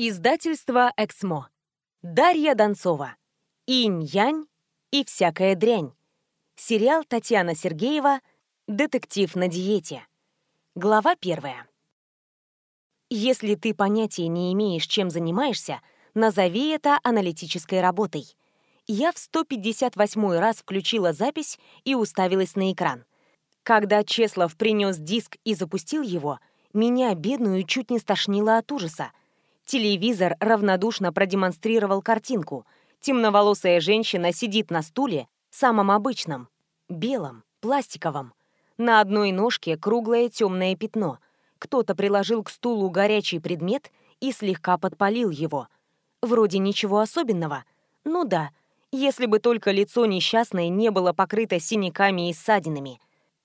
Издательство «Эксмо». Дарья Донцова. Инь-янь и всякая дрянь. Сериал Татьяна Сергеева «Детектив на диете». Глава первая. Если ты понятия не имеешь, чем занимаешься, назови это аналитической работой. Я в 158 раз включила запись и уставилась на экран. Когда Чеслов принес диск и запустил его, меня, бедную, чуть не стошнило от ужаса. Телевизор равнодушно продемонстрировал картинку. Темноволосая женщина сидит на стуле, самом обычном, белом, пластиковом. На одной ножке круглое темное пятно. Кто-то приложил к стулу горячий предмет и слегка подпалил его. Вроде ничего особенного. Ну да, если бы только лицо несчастной не было покрыто синяками и ссадинами.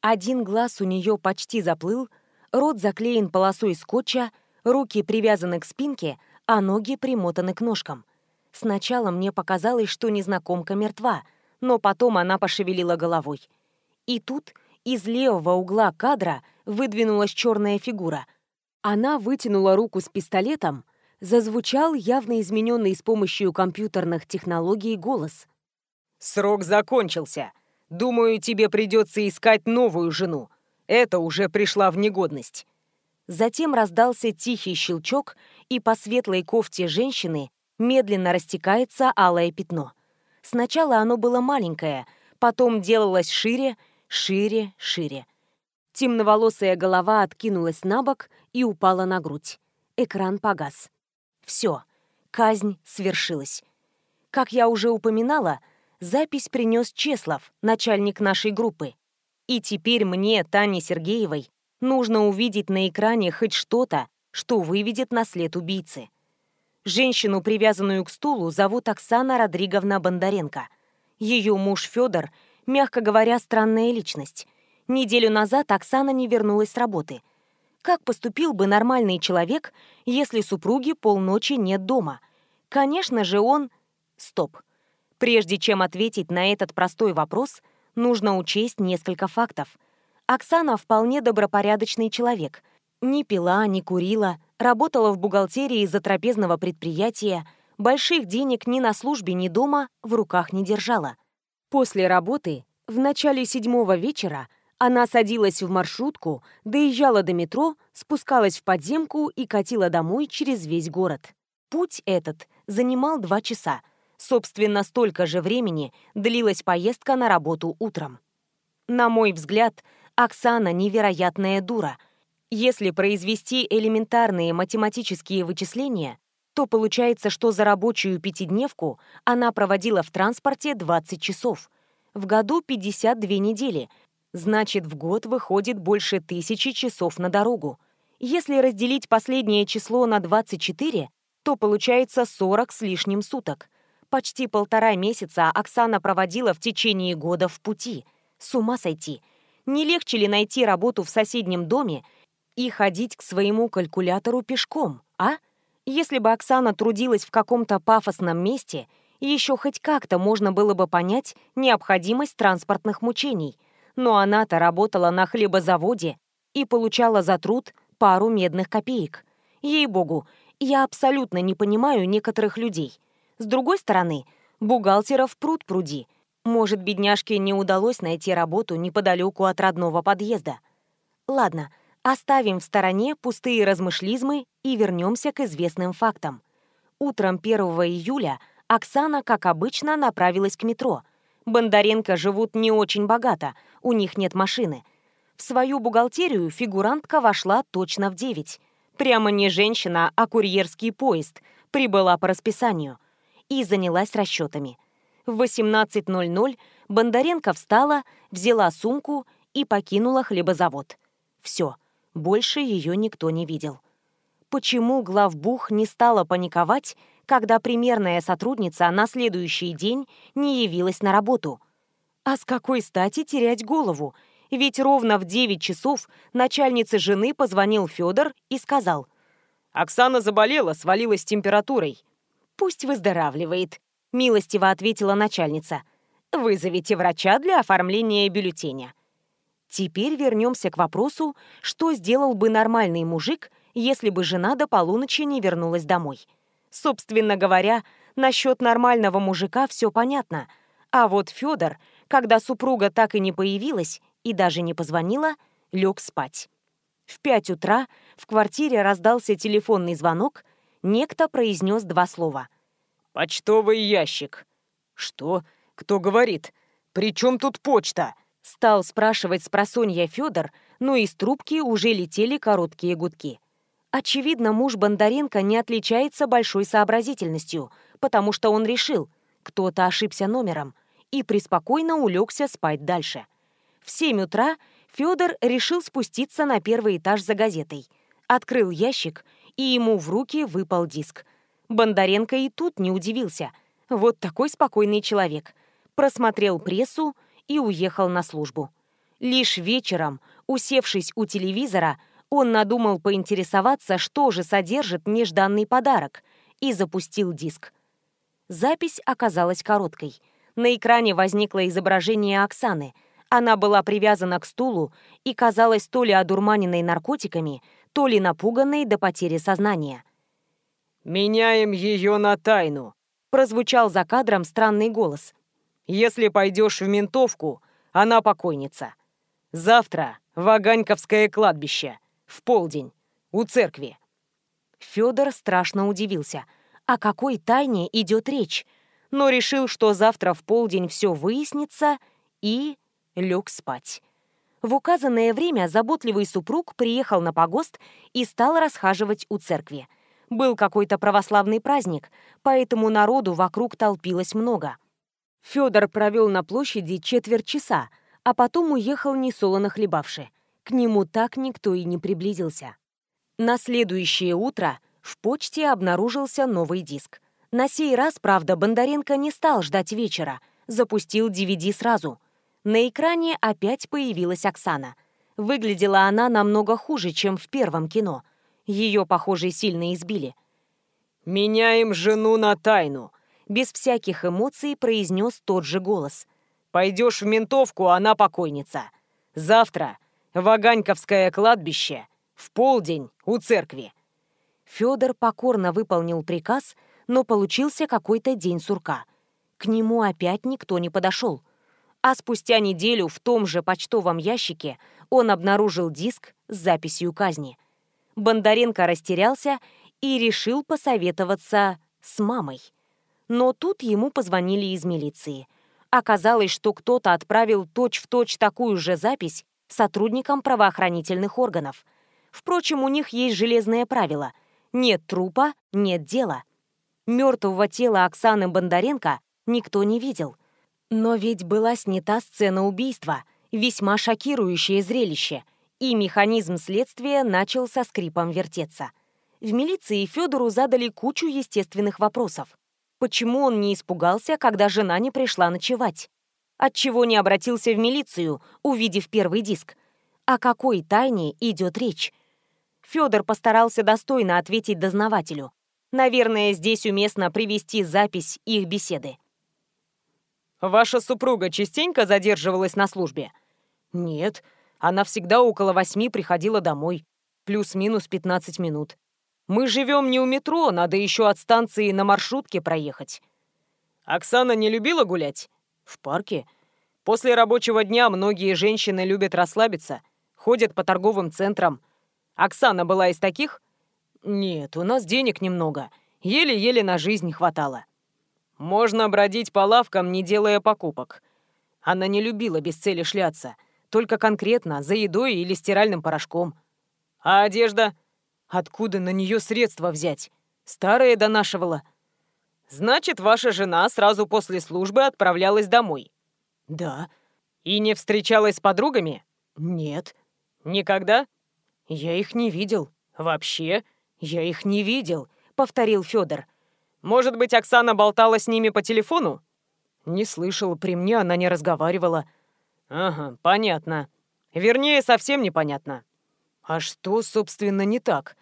Один глаз у нее почти заплыл, рот заклеен полосой скотча, Руки привязаны к спинке, а ноги примотаны к ножкам. Сначала мне показалось, что незнакомка мертва, но потом она пошевелила головой. И тут из левого угла кадра выдвинулась черная фигура. Она вытянула руку с пистолетом, зазвучал явно измененный с помощью компьютерных технологий голос. «Срок закончился. Думаю, тебе придется искать новую жену. Это уже пришла в негодность». Затем раздался тихий щелчок, и по светлой кофте женщины медленно растекается алое пятно. Сначала оно было маленькое, потом делалось шире, шире, шире. Темноволосая голова откинулась на бок и упала на грудь. Экран погас. Все, казнь свершилась. Как я уже упоминала, запись принес Чеслов, начальник нашей группы. И теперь мне, Тане Сергеевой, Нужно увидеть на экране хоть что-то, что выведет на след убийцы. Женщину, привязанную к стулу, зовут Оксана Родриговна Бондаренко. Ее муж Федор, мягко говоря, странная личность. Неделю назад Оксана не вернулась с работы. Как поступил бы нормальный человек, если супруги полночи нет дома? Конечно же, он... Стоп. Прежде чем ответить на этот простой вопрос, нужно учесть несколько фактов – Оксана вполне добропорядочный человек. Не пила, не курила, работала в бухгалтерии из-за трапезного предприятия, больших денег ни на службе, ни дома в руках не держала. После работы, в начале седьмого вечера, она садилась в маршрутку, доезжала до метро, спускалась в подземку и катила домой через весь город. Путь этот занимал два часа. Собственно, столько же времени длилась поездка на работу утром. На мой взгляд, Оксана невероятная дура. Если произвести элементарные математические вычисления, то получается, что за рабочую пятидневку она проводила в транспорте 20 часов. В году 52 недели. Значит, в год выходит больше тысячи часов на дорогу. Если разделить последнее число на 24, то получается 40 с лишним суток. Почти полтора месяца Оксана проводила в течение года в пути. С ума сойти не легче ли найти работу в соседнем доме и ходить к своему калькулятору пешком, а? Если бы Оксана трудилась в каком-то пафосном месте, еще хоть как-то можно было бы понять необходимость транспортных мучений. Но она-то работала на хлебозаводе и получала за труд пару медных копеек. Ей-богу, я абсолютно не понимаю некоторых людей. С другой стороны, бухгалтеров пруд пруди – может, бедняжке не удалось найти работу неподалеку от родного подъезда. Ладно, оставим в стороне пустые размышлизмы и вернемся к известным фактам. Утром 1 июля Оксана, как обычно, направилась к метро. Бондаренко живут не очень богато, у них нет машины. В свою бухгалтерию фигурантка вошла точно в 9. Прямо не женщина, а курьерский поезд. Прибыла по расписанию. И занялась расчетами – в 18.00 Бондаренко встала, взяла сумку и покинула хлебозавод. Все, больше ее никто не видел. Почему главбух не стала паниковать, когда примерная сотрудница на следующий день не явилась на работу? А с какой стати терять голову? Ведь ровно в 9 часов начальнице жены позвонил Федор и сказал. «Оксана заболела, свалилась температурой». «Пусть выздоравливает», милостиво ответила начальница. «Вызовите врача для оформления бюллетеня». Теперь вернемся к вопросу, что сделал бы нормальный мужик, если бы жена до полуночи не вернулась домой. Собственно говоря, насчет нормального мужика все понятно. А вот Федор, когда супруга так и не появилась и даже не позвонила, лег спать. В пять утра в квартире раздался телефонный звонок, некто произнес два слова. «Почтовый ящик». «Что? Кто говорит? При чем тут почта?» Стал спрашивать с просонья Федор, но из трубки уже летели короткие гудки. Очевидно, муж Бондаренко не отличается большой сообразительностью, потому что он решил, кто-то ошибся номером, и преспокойно улегся спать дальше. В 7 утра Федор решил спуститься на первый этаж за газетой. Открыл ящик, и ему в руки выпал диск. Бондаренко и тут не удивился. Вот такой спокойный человек. Просмотрел прессу и уехал на службу. Лишь вечером, усевшись у телевизора, он надумал поинтересоваться, что же содержит нежданный подарок, и запустил диск. Запись оказалась короткой. На экране возникло изображение Оксаны. Она была привязана к стулу и казалась то ли одурманенной наркотиками, то ли напуганной до потери сознания. «Меняем ее на тайну», — прозвучал за кадром странный голос. «Если пойдешь в ментовку, она покойница. Завтра Ваганьковское кладбище, в полдень, у церкви». Федор страшно удивился. О какой тайне идет речь? Но решил, что завтра в полдень все выяснится, и лег спать. В указанное время заботливый супруг приехал на погост и стал расхаживать у церкви. Был какой-то православный праздник, поэтому народу вокруг толпилось много. Федор провел на площади четверть часа, а потом уехал несолоно хлебавши. К нему так никто и не приблизился. На следующее утро в почте обнаружился новый диск. На сей раз, правда, Бондаренко не стал ждать вечера, запустил DVD сразу. На экране опять появилась Оксана. Выглядела она намного хуже, чем в первом кино – ее, похоже, сильно избили. «Меняем жену на тайну», — без всяких эмоций произнес тот же голос. «Пойдешь в ментовку, она покойница. Завтра Ваганьковское кладбище, в полдень у церкви». Федор покорно выполнил приказ, но получился какой-то день сурка. К нему опять никто не подошел. А спустя неделю в том же почтовом ящике он обнаружил диск с записью казни. Бондаренко растерялся и решил посоветоваться с мамой. Но тут ему позвонили из милиции. Оказалось, что кто-то отправил точь-в-точь точь такую же запись сотрудникам правоохранительных органов. Впрочем, у них есть железное правило – нет трупа – нет дела. Мертвого тела Оксаны Бондаренко никто не видел. Но ведь была снята сцена убийства, весьма шокирующее зрелище – и механизм следствия начал со скрипом вертеться. В милиции Федору задали кучу естественных вопросов. Почему он не испугался, когда жена не пришла ночевать? Отчего не обратился в милицию, увидев первый диск? О какой тайне идет речь? Федор постарался достойно ответить дознавателю. Наверное, здесь уместно привести запись их беседы. «Ваша супруга частенько задерживалась на службе?» «Нет», она всегда около восьми приходила домой. Плюс-минус 15 минут. Мы живем не у метро, надо еще от станции на маршрутке проехать. Оксана не любила гулять? В парке. После рабочего дня многие женщины любят расслабиться, ходят по торговым центрам. Оксана была из таких? Нет, у нас денег немного. Еле-еле на жизнь хватало. Можно бродить по лавкам, не делая покупок. Она не любила без цели шляться. Только конкретно, за едой или стиральным порошком. А одежда? Откуда на нее средства взять? Старая донашивала. Значит, ваша жена сразу после службы отправлялась домой? Да. И не встречалась с подругами? Нет. Никогда? Я их не видел. Вообще? Я их не видел, повторил Федор. Может быть, Оксана болтала с ними по телефону? Не слышал, при мне она не разговаривала. Ага, понятно. Вернее, совсем непонятно. А что, собственно, не так?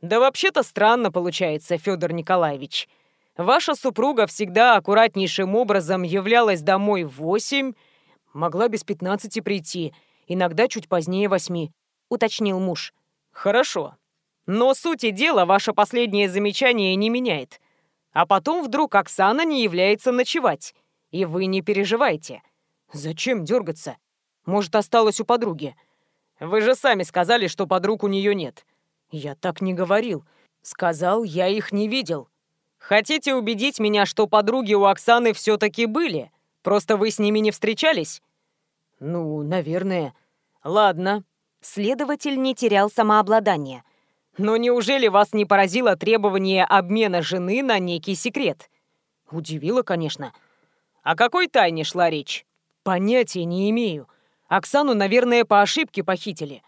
Да вообще-то странно получается, Федор Николаевич. Ваша супруга всегда аккуратнейшим образом являлась домой в восемь, могла без пятнадцати прийти, иногда чуть позднее восьми, уточнил муж. Хорошо. Но сути дела ваше последнее замечание не меняет. А потом вдруг Оксана не является ночевать. И вы не переживайте. Зачем дергаться? Может, осталось у подруги? Вы же сами сказали, что подруг у нее нет. Я так не говорил. Сказал, я их не видел. Хотите убедить меня, что подруги у Оксаны все-таки были? Просто вы с ними не встречались? Ну, наверное. Ладно. Следователь не терял самообладание. Но неужели вас не поразило требование обмена жены на некий секрет? Удивило, конечно. О какой тайне шла речь? Понятия не имею. Оксану, наверное, по ошибке похитили.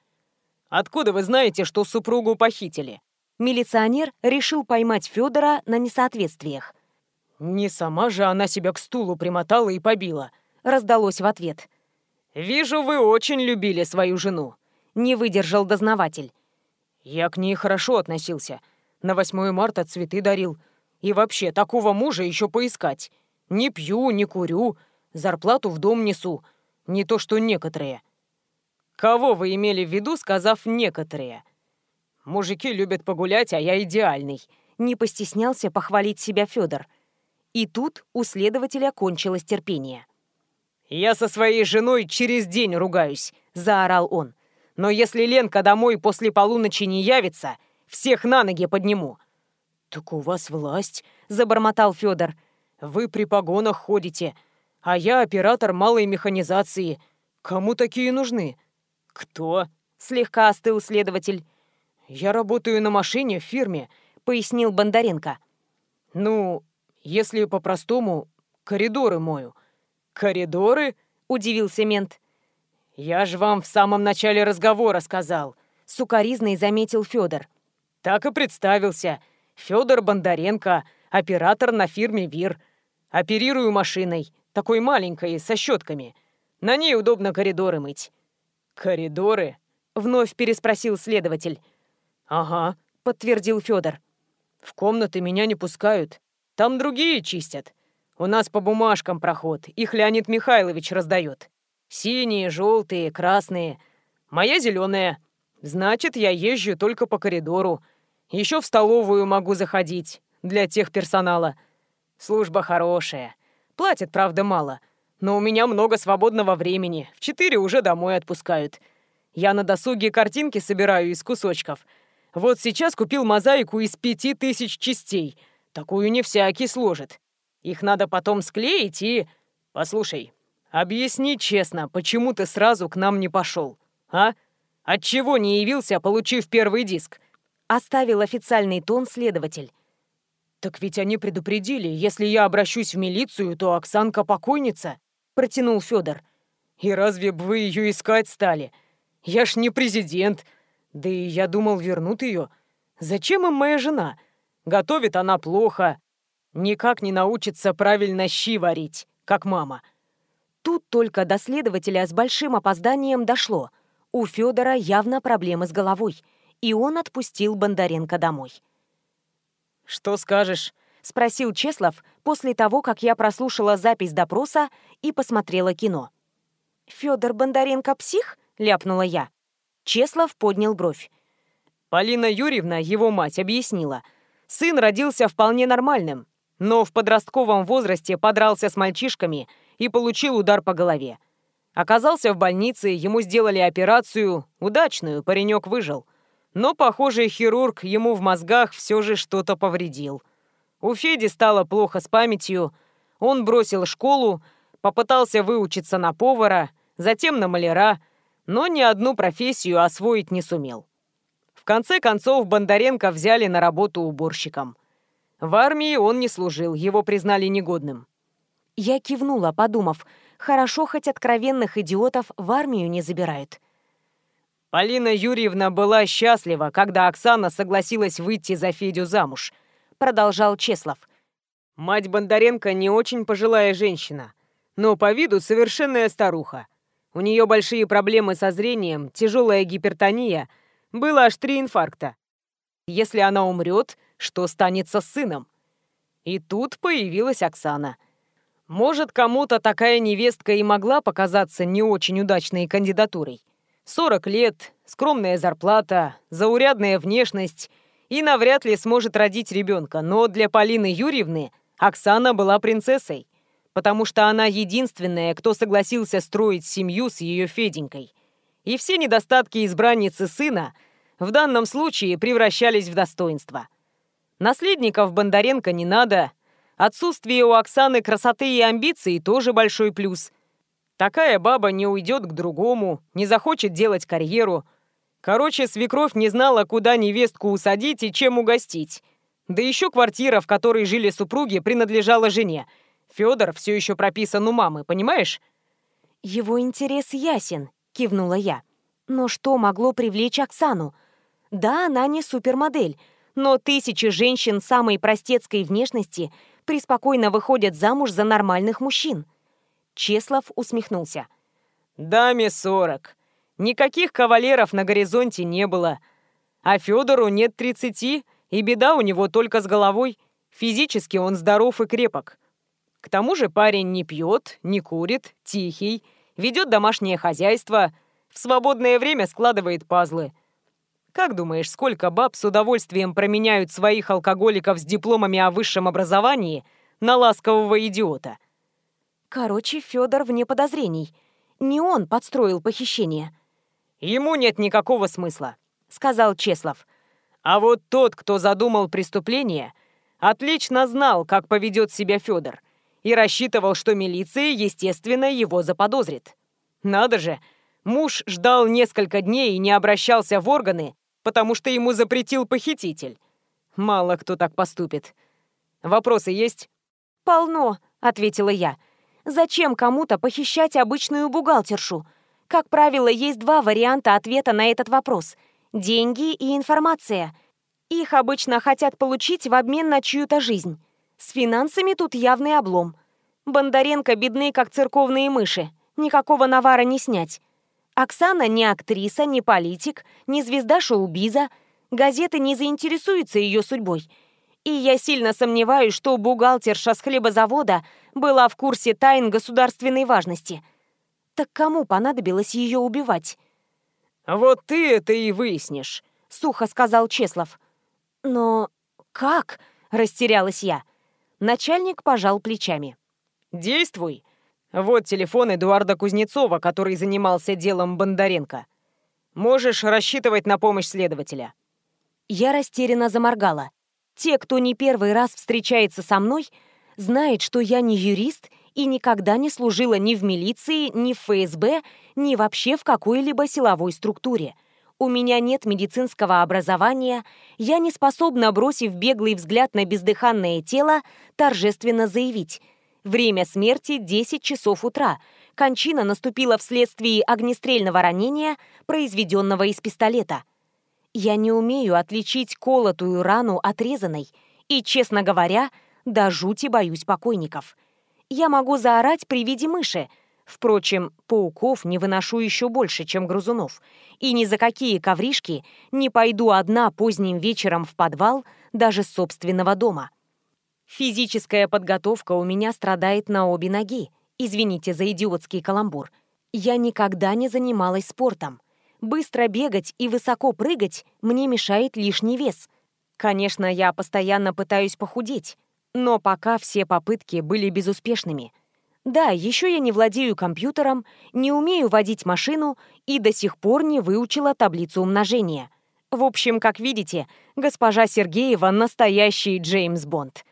Откуда вы знаете, что супругу похитили? Милиционер решил поймать Федора на несоответствиях. «Не сама же она себя к стулу примотала и побила», — раздалось в ответ. «Вижу, вы очень любили свою жену», — не выдержал дознаватель. «Я к ней хорошо относился. На 8 марта цветы дарил. И вообще, такого мужа еще поискать. Не пью, не курю, зарплату в дом несу. Не то что некоторые». «Кого вы имели в виду, сказав «некоторые»?» Мужики любят погулять, а я идеальный. Не постеснялся похвалить себя Федор. И тут у следователя кончилось терпение. «Я со своей женой через день ругаюсь», — заорал он. «Но если Ленка домой после полуночи не явится, всех на ноги подниму». «Так у вас власть», — забормотал Федор. «Вы при погонах ходите, а я оператор малой механизации. Кому такие нужны?» «Кто?» — слегка остыл следователь. «Я работаю на машине в фирме», — пояснил Бондаренко. «Ну, если по-простому, коридоры мою». «Коридоры?» — удивился мент. «Я же вам в самом начале разговора сказал», — сукоризный заметил Федор. «Так и представился. Федор Бондаренко, оператор на фирме ВИР. Оперирую машиной, такой маленькой, со щетками. На ней удобно коридоры мыть». «Коридоры?» — вновь переспросил следователь. «Ага», — подтвердил Федор. «В комнаты меня не пускают. Там другие чистят. У нас по бумажкам проход, их Леонид Михайлович раздает. Синие, желтые, красные. Моя зеленая. Значит, я езжу только по коридору. Еще в столовую могу заходить, для тех персонала. Служба хорошая. Платят, правда, мало. Но у меня много свободного времени. В четыре уже домой отпускают. Я на досуге картинки собираю из кусочков — вот сейчас купил мозаику из пяти тысяч частей. Такую не всякий сложит. Их надо потом склеить и... Послушай, объясни честно, почему ты сразу к нам не пошел, а? Отчего не явился, получив первый диск?» Оставил официальный тон следователь. «Так ведь они предупредили, если я обращусь в милицию, то Оксанка покойница», — протянул Федор. «И разве бы вы ее искать стали? Я ж не президент, да и я думал, вернут ее. Зачем им моя жена? Готовит она плохо. Никак не научится правильно щи варить, как мама. Тут только до следователя с большим опозданием дошло. У Федора явно проблемы с головой, и он отпустил Бондаренко домой. «Что скажешь?» — спросил Чеслов после того, как я прослушала запись допроса и посмотрела кино. «Федор Бондаренко псих?» — ляпнула я. Чеслов поднял бровь. Полина Юрьевна, его мать, объяснила. Сын родился вполне нормальным, но в подростковом возрасте подрался с мальчишками и получил удар по голове. Оказался в больнице, ему сделали операцию, удачную, паренек выжил. Но, похоже, хирург ему в мозгах все же что-то повредил. У Феди стало плохо с памятью, он бросил школу, попытался выучиться на повара, затем на маляра, но ни одну профессию освоить не сумел. В конце концов Бондаренко взяли на работу уборщиком. В армии он не служил, его признали негодным. Я кивнула, подумав, хорошо хоть откровенных идиотов в армию не забирают. Полина Юрьевна была счастлива, когда Оксана согласилась выйти за Федю замуж, продолжал Чеслов. Мать Бондаренко не очень пожилая женщина, но по виду совершенная старуха. У нее большие проблемы со зрением, тяжелая гипертония, было аж три инфаркта. Если она умрет, что станется с сыном? И тут появилась Оксана. Может, кому-то такая невестка и могла показаться не очень удачной кандидатурой. 40 лет, скромная зарплата, заурядная внешность и навряд ли сможет родить ребенка, но для Полины Юрьевны Оксана была принцессой, потому что она единственная, кто согласился строить семью с ее Феденькой. И все недостатки избранницы сына в данном случае превращались в достоинство. Наследников Бондаренко не надо, отсутствие у Оксаны красоты и амбиций тоже большой плюс. Такая баба не уйдет к другому, не захочет делать карьеру – Короче, свекровь не знала, куда невестку усадить и чем угостить. Да еще квартира, в которой жили супруги, принадлежала жене. Федор все еще прописан у мамы, понимаешь? Его интерес ясен, кивнула я. Но что могло привлечь Оксану? Да, она не супермодель, но тысячи женщин самой простецкой внешности преспокойно выходят замуж за нормальных мужчин. Чеслов усмехнулся. «Даме сорок. Никаких кавалеров на горизонте не было. А Федору нет тридцати, и беда у него только с головой. Физически он здоров и крепок. К тому же парень не пьет, не курит, тихий, ведет домашнее хозяйство, в свободное время складывает пазлы. Как думаешь, сколько баб с удовольствием променяют своих алкоголиков с дипломами о высшем образовании на ласкового идиота? Короче, Федор вне подозрений. Не он подстроил похищение. Ему нет никакого смысла», — сказал Чеслов. «А вот тот, кто задумал преступление, отлично знал, как поведет себя Федор, и рассчитывал, что милиция, естественно, его заподозрит. Надо же, муж ждал несколько дней и не обращался в органы, потому что ему запретил похититель. Мало кто так поступит. Вопросы есть?» «Полно», — ответила я. «Зачем кому-то похищать обычную бухгалтершу?» Как правило, есть два варианта ответа на этот вопрос – деньги и информация. Их обычно хотят получить в обмен на чью-то жизнь. С финансами тут явный облом. Бондаренко бедны, как церковные мыши. Никакого навара не снять. Оксана не актриса, не политик, не звезда шоу-биза. Газеты не заинтересуются ее судьбой. И я сильно сомневаюсь, что бухгалтерша с хлебозавода была в курсе тайн государственной важности – так кому понадобилось ее убивать? «Вот ты это и выяснишь», — сухо сказал Чеслов. «Но как?» — растерялась я. Начальник пожал плечами. «Действуй. Вот телефон Эдуарда Кузнецова, который занимался делом Бондаренко. Можешь рассчитывать на помощь следователя». Я растерянно заморгала. Те, кто не первый раз встречается со мной, знают, что я не юрист и никогда не служила ни в милиции, ни в ФСБ, ни вообще в какой-либо силовой структуре. У меня нет медицинского образования, я не способна, бросив беглый взгляд на бездыханное тело, торжественно заявить «Время смерти 10 часов утра. Кончина наступила вследствие огнестрельного ранения, произведенного из пистолета». Я не умею отличить колотую рану от резаной, и, честно говоря, до жути боюсь покойников – я могу заорать при виде мыши. Впрочем, пауков не выношу еще больше, чем грызунов. И ни за какие ковришки не пойду одна поздним вечером в подвал даже собственного дома. Физическая подготовка у меня страдает на обе ноги. Извините за идиотский каламбур. Я никогда не занималась спортом. Быстро бегать и высоко прыгать мне мешает лишний вес. Конечно, я постоянно пытаюсь похудеть, но пока все попытки были безуспешными. Да, еще я не владею компьютером, не умею водить машину и до сих пор не выучила таблицу умножения. В общем, как видите, госпожа Сергеева настоящий Джеймс Бонд.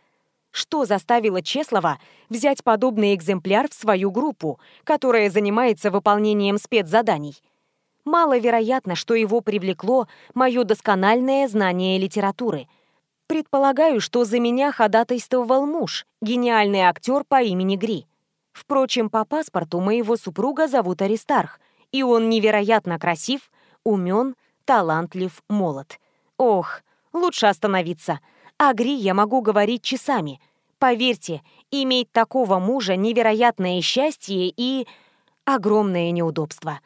Что заставило Чеслова взять подобный экземпляр в свою группу, которая занимается выполнением спецзаданий? Маловероятно, что его привлекло мое доскональное знание литературы – Предполагаю, что за меня ходатайствовал муж, гениальный актер по имени Гри. Впрочем, по паспорту моего супруга зовут Аристарх, и он невероятно красив, умен, талантлив, молод. Ох, лучше остановиться. О Гри я могу говорить часами. Поверьте, иметь такого мужа невероятное счастье и... огромное неудобство.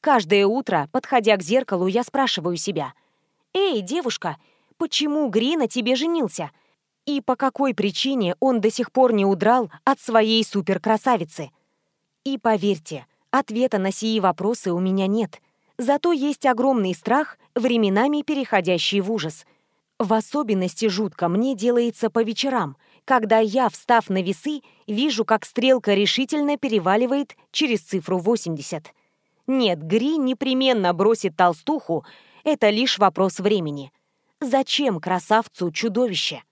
Каждое утро, подходя к зеркалу, я спрашиваю себя. «Эй, девушка, почему Гри на тебе женился? И по какой причине он до сих пор не удрал от своей суперкрасавицы? И поверьте, ответа на сии вопросы у меня нет. Зато есть огромный страх, временами переходящий в ужас. В особенности жутко мне делается по вечерам, когда я, встав на весы, вижу, как стрелка решительно переваливает через цифру 80. Нет, Гри непременно бросит толстуху, это лишь вопрос времени. Зачем красавцу чудовище?